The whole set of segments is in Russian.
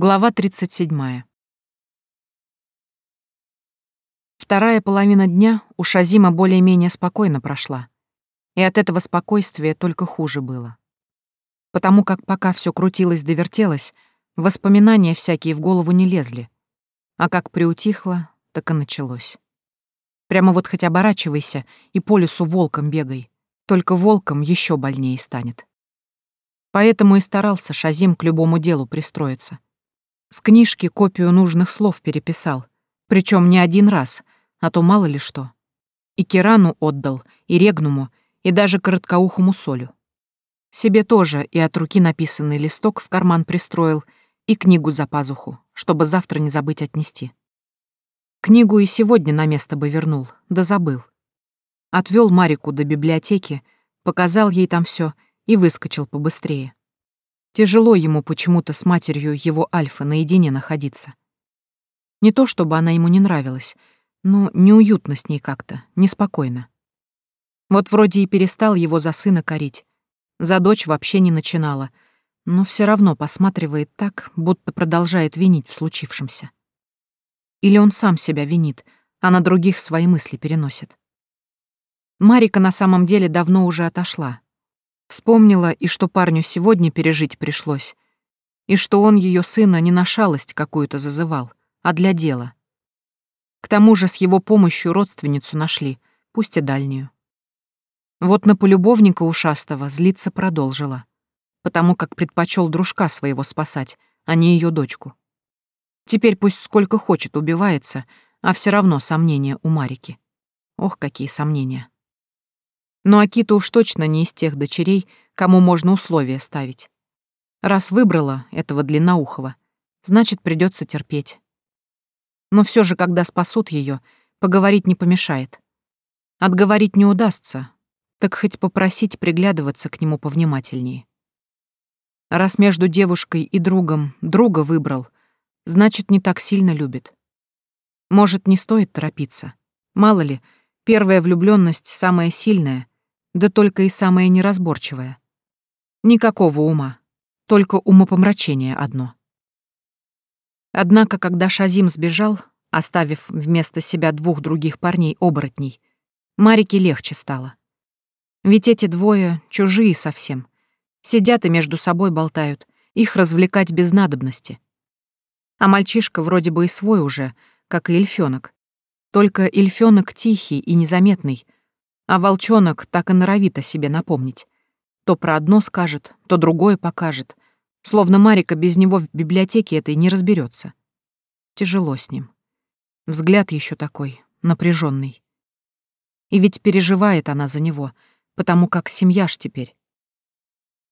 Глава 37. Вторая половина дня у Шазима более-менее спокойно прошла. И от этого спокойствия только хуже было. Потому как пока все крутилось да вертелось, воспоминания всякие в голову не лезли. А как приутихло, так и началось. Прямо вот хоть оборачивайся и по лесу волком бегай. Только волком еще больнее станет. Поэтому и старался Шазим к любому делу пристроиться — с книжки копию нужных слов переписал, причем не один раз, а то мало ли что. И Кирану отдал, и Регнуму, и даже короткоухому Солю. Себе тоже и от руки написанный листок в карман пристроил, и книгу за пазуху, чтобы завтра не забыть отнести. Книгу и сегодня на место бы вернул, да забыл. Отвел Марику до библиотеки, показал ей там все и выскочил побыстрее. Тяжело ему почему-то с матерью его Альфа наедине находиться. Не то чтобы она ему не нравилась, но неуютно с ней как-то, неспокойно. Вот вроде и перестал его за сына корить, за дочь вообще не начинала, но все равно посматривает так, будто продолжает винить в случившемся. Или он сам себя винит, а на других свои мысли переносит. Марика на самом деле давно уже отошла, Вспомнила и что парню сегодня пережить пришлось, и что он ее сына не на шалость какую-то зазывал, а для дела. К тому же с его помощью родственницу нашли, пусть и дальнюю. Вот на полюбовника ушастого злиться продолжила, потому как предпочел дружка своего спасать, а не ее дочку. Теперь пусть сколько хочет убивается, а все равно сомнения у Марики. Ох, какие сомнения. Но Акита уж точно не из тех дочерей, кому можно условия ставить. Раз выбрала этого длинноухого, значит, придется терпеть. Но все же, когда спасут ее, поговорить не помешает. Отговорить не удастся, так хоть попросить приглядываться к нему повнимательнее. Раз между девушкой и другом друга выбрал, значит, не так сильно любит. Может, не стоит торопиться. Мало ли, первая влюбленность самая сильная, да только и самое неразборчивое. Никакого ума, только умопомрачение одно. Однако, когда Шазим сбежал, оставив вместо себя двух других парней-оборотней, Марике легче стало. Ведь эти двое чужие совсем. Сидят и между собой болтают, их развлекать без надобности. А мальчишка вроде бы и свой уже, как и эльфёнок. Только эльфёнок тихий и незаметный — а волчонок так и норовит о себе напомнить. То про одно скажет, то другое покажет. Словно Марика без него в библиотеке этой не разберется. Тяжело с ним. Взгляд еще такой, напряженный. И ведь переживает она за него, потому как семья ж теперь.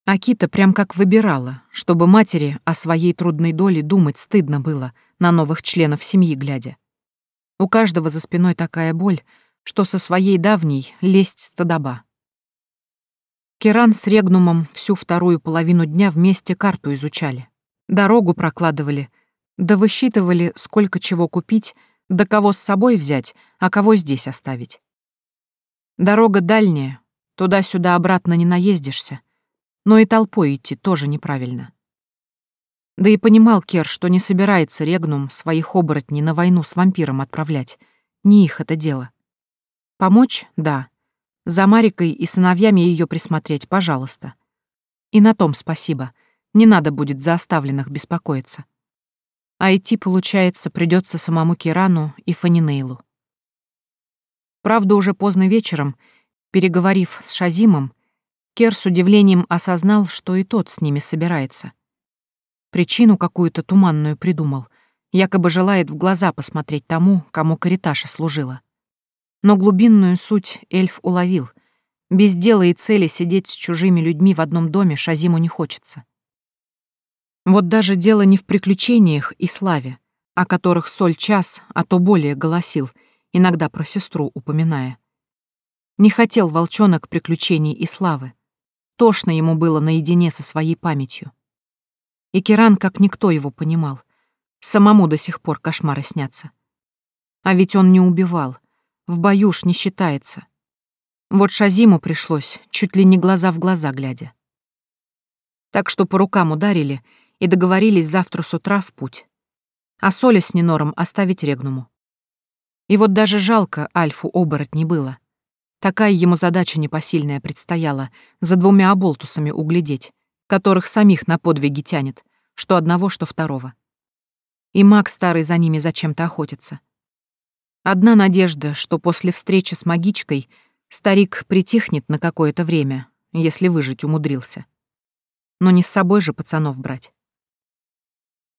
Акита прям как выбирала, чтобы матери о своей трудной доле думать стыдно было на новых членов семьи глядя. У каждого за спиной такая боль — что со своей давней лесть стадоба. Керан с Регнумом всю вторую половину дня вместе карту изучали. Дорогу прокладывали, да высчитывали, сколько чего купить, да кого с собой взять, а кого здесь оставить. Дорога дальняя, туда-сюда обратно не наездишься, но и толпой идти тоже неправильно. Да и понимал Кер, что не собирается Регнум своих оборотней на войну с вампиром отправлять, не их это дело. Помочь — да. За Марикой и сыновьями ее присмотреть, пожалуйста. И на том спасибо. Не надо будет за оставленных беспокоиться. А идти, получается, придется самому Кирану и Фанинейлу. Правда, уже поздно вечером, переговорив с Шазимом, Кер с удивлением осознал, что и тот с ними собирается. Причину какую-то туманную придумал, якобы желает в глаза посмотреть тому, кому Кариташа служила. Но глубинную суть эльф уловил. Без дела и цели сидеть с чужими людьми в одном доме Шазиму не хочется. Вот даже дело не в приключениях и славе, о которых Соль час, а то более голосил, иногда про сестру упоминая. Не хотел волчонок приключений и славы. Тошно ему было наедине со своей памятью. И Керан как никто его понимал. Самому до сих пор кошмары снятся. А ведь он не убивал, в бою ж не считается. Вот Шазиму пришлось, чуть ли не глаза в глаза глядя. Так что по рукам ударили, и договорились завтра с утра в путь. А Соля с Нинором оставить Регнуму. И вот даже жалко Альфу оборотней было. Такая ему задача непосильная предстояла за двумя оболтусами углядеть, которых самих на подвиги тянет, что одного, что второго. И маг старый за ними зачем-то охотится. Одна надежда, что после встречи с магичкой старик притихнет на какое-то время, если выжить умудрился. Но не с собой же пацанов брать.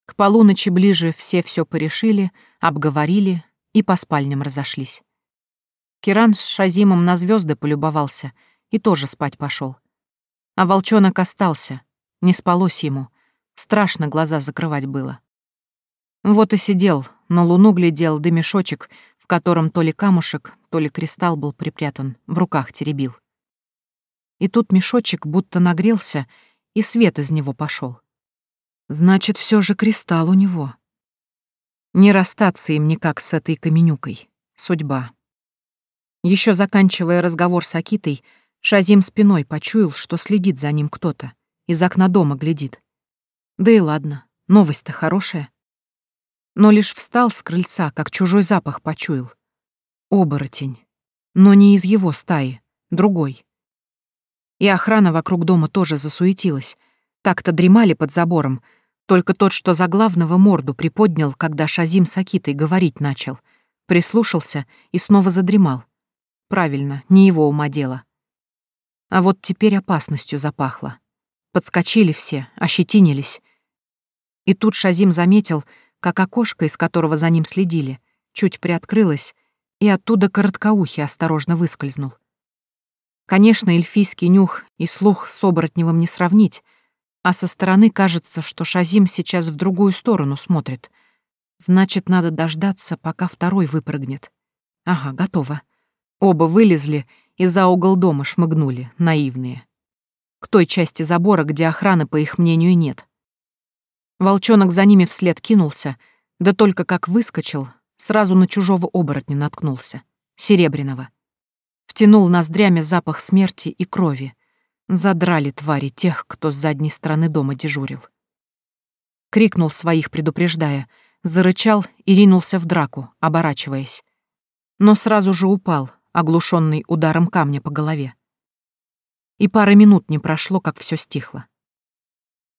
К полуночи ближе все все порешили, обговорили и по спальням разошлись. Киран с Шазимом на звезды полюбовался и тоже спать пошел. А волчонок остался, не спалось ему, страшно глаза закрывать было. Вот и сидел, на луну глядел, да мешочек, в котором то ли камушек, то ли кристалл был припрятан, в руках теребил. И тут мешочек будто нагрелся, и свет из него пошел. Значит, все же кристалл у него. Не расстаться им никак с этой каменюкой. Судьба. Еще заканчивая разговор с Акитой, Шазим спиной почуял, что следит за ним кто-то. Из окна дома глядит. Да и ладно, новость-то хорошая. Но лишь встал с крыльца, как чужой запах почуял. Оборотень. Но не из его стаи, другой. И охрана вокруг дома тоже засуетилась. Так-то дремали под забором, только тот, что за главного морду приподнял, когда Шазим с Акитой говорить начал, прислушался и снова задремал. Правильно, не его ума дело. А вот теперь опасностью запахло. Подскочили все, ощетинились. И тут Шазим заметил, как окошко, из которого за ним следили, чуть приоткрылось, и оттуда короткоухий осторожно выскользнул. Конечно, эльфийский нюх и слух с оборотневым не сравнить, а со стороны кажется, что Шазим сейчас в другую сторону смотрит. Значит, надо дождаться, пока второй выпрыгнет. Ага, готово. Оба вылезли и за угол дома шмыгнули, наивные. К той части забора, где охраны, по их мнению, нет. Волчонок за ними вслед кинулся, да только как выскочил, сразу на чужого оборотня наткнулся, серебряного. Втянул ноздрями запах смерти и крови. Задрали твари тех, кто с задней стороны дома дежурил. Крикнул своих, предупреждая, зарычал и ринулся в драку, оборачиваясь. Но сразу же упал, оглушенный ударом камня по голове. И пары минут не прошло, как все стихло.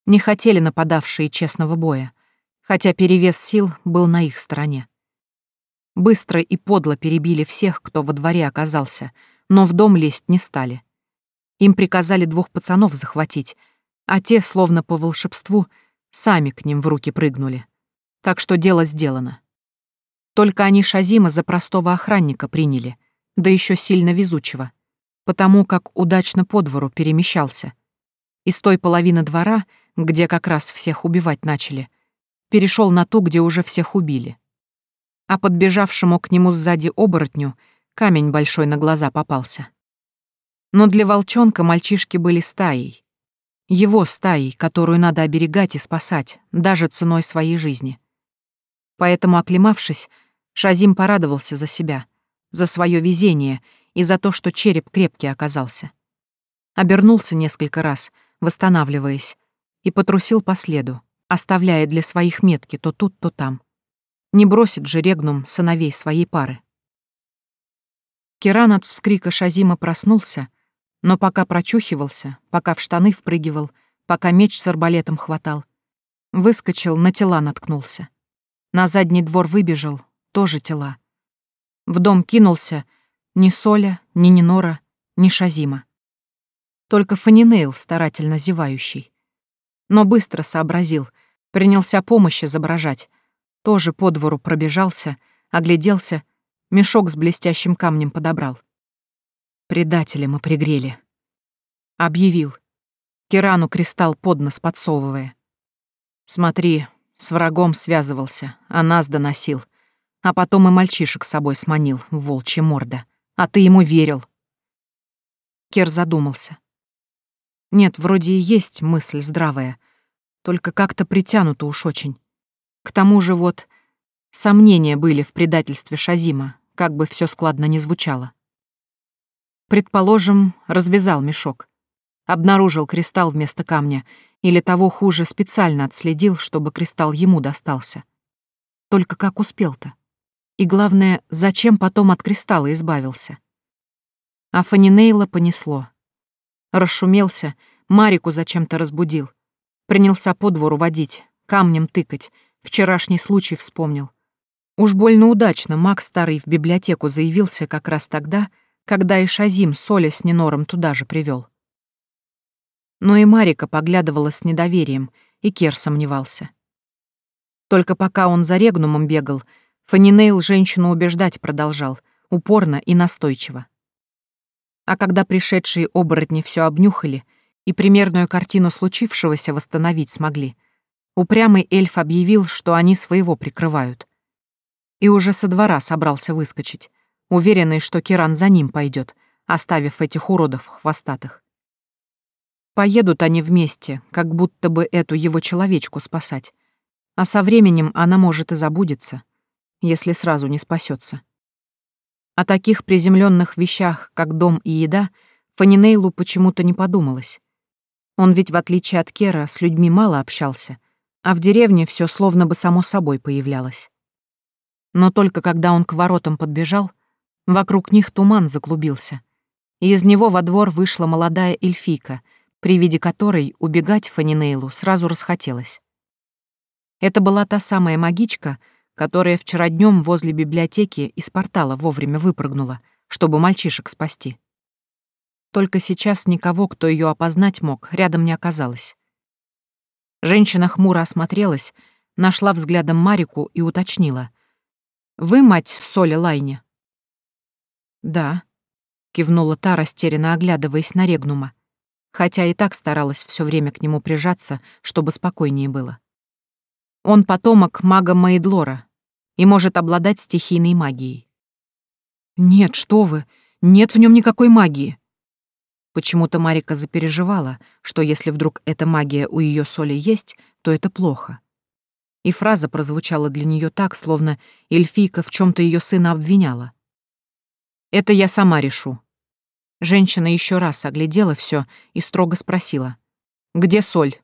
Не хотели нападавшие честного боя, хотя перевес сил был на их стороне. Быстро и подло перебили всех, кто во дворе оказался, но в дом лезть не стали. Им приказали двух пацанов захватить, а те, словно по волшебству, сами к ним в руки прыгнули. Так что дело сделано. Только они Шазима за простого охранника приняли — да еще сильно везучего, потому как удачно по двору перемещался. Из той половины двора, где как раз всех убивать начали, перешел на ту, где уже всех убили. А подбежавшему к нему сзади оборотню камень большой на глаза попался. Но для волчонка мальчишки были стаей. Его стаей, которую надо оберегать и спасать, даже ценой своей жизни. Поэтому, оклемавшись, Шазим порадовался за себя — за свое везение и за то, что череп крепкий оказался. Обернулся несколько раз, восстанавливаясь, и потрусил по следу, оставляя для своих метки то тут, то там. Не бросит же Регнум сыновей своей пары. Киран от вскрика Шазима проснулся, но пока прочухивался, пока в штаны впрыгивал, пока меч с арбалетом хватал, выскочил, на тела наткнулся. На задний двор выбежал, тоже тела. В дом кинулся ни Соля, ни Нинора, ни Шазима. Только Фанинейл, старательно зевающий. Но быстро сообразил, принялся помощь изображать. Тоже по двору пробежался, огляделся, мешок с блестящим камнем подобрал. Предателя мы пригрели. Объявил. Кирану кристалл под нос подсовывая. Смотри, с врагом связывался, а нас доносил — а потом и мальчишек с собой сманил, волчья морда. А ты ему верил. Кер задумался. Нет, вроде и есть мысль здравая, только как-то притянуто уж очень. К тому же вот сомнения были в предательстве Шазима, как бы все складно не звучало. Предположим, развязал мешок. Обнаружил кристалл вместо камня или того хуже специально отследил, чтобы кристалл ему достался. Только как успел-то? И главное, зачем потом от кристалла избавился? А Фанинейла понесло. Расшумелся, Марику зачем-то разбудил. Принялся по двору водить, камнем тыкать, вчерашний случай вспомнил. Уж больно удачно маг старый в библиотеку заявился как раз тогда, когда и Шазим Соля с Нинором туда же привел. Но и Марика поглядывала с недоверием, и Кер сомневался. Только пока он за Регнумом бегал, Фанинейл женщину убеждать продолжал, упорно и настойчиво. А когда пришедшие оборотни все обнюхали и примерную картину случившегося восстановить смогли, упрямый эльф объявил, что они своего прикрывают — и уже со двора собрался выскочить, уверенный, что Киран за ним пойдет, оставив этих уродов хвостатых. Поедут они вместе, как будто бы эту его человечку спасать. А со временем она может и забудется, если сразу не спасется. О таких приземленных вещах, как дом и еда, Фанинейлу почему-то не подумалось. Он ведь, в отличие от Кера, с людьми мало общался, а в деревне все словно бы само собой появлялось. Но только когда он к воротам подбежал, вокруг них туман заклубился, и из него во двор вышла молодая эльфийка, при виде которой убегать Фанинейлу сразу расхотелось. Это была та самая магичка, которая вчера днем возле библиотеки из портала вовремя выпрыгнула, чтобы мальчишек спасти. Только сейчас никого, кто ее опознать мог, рядом не оказалось. Женщина хмуро осмотрелась, нашла взглядом Марику и уточнила. Вы мать Соли Лайни?» «Да», — кивнула та, растерянно оглядываясь на Регнума, хотя и так старалась все время к нему прижаться, чтобы спокойнее было. Он потомок мага Мейдлора и может обладать стихийной магией. «Нет, что вы, нет в нем никакой магии!» Почему-то Марика запереживала, что если вдруг эта магия у ее соли есть, то это плохо и фраза прозвучала для нее так, словно эльфийка в чем то ее сына обвиняла. «Это я сама решу». Женщина еще раз оглядела все и строго спросила. «Где соль?»